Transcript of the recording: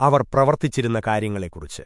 അവർ പ്രവർത്തിച്ചിരുന്ന കാര്യങ്ങളെക്കുറിച്ച്.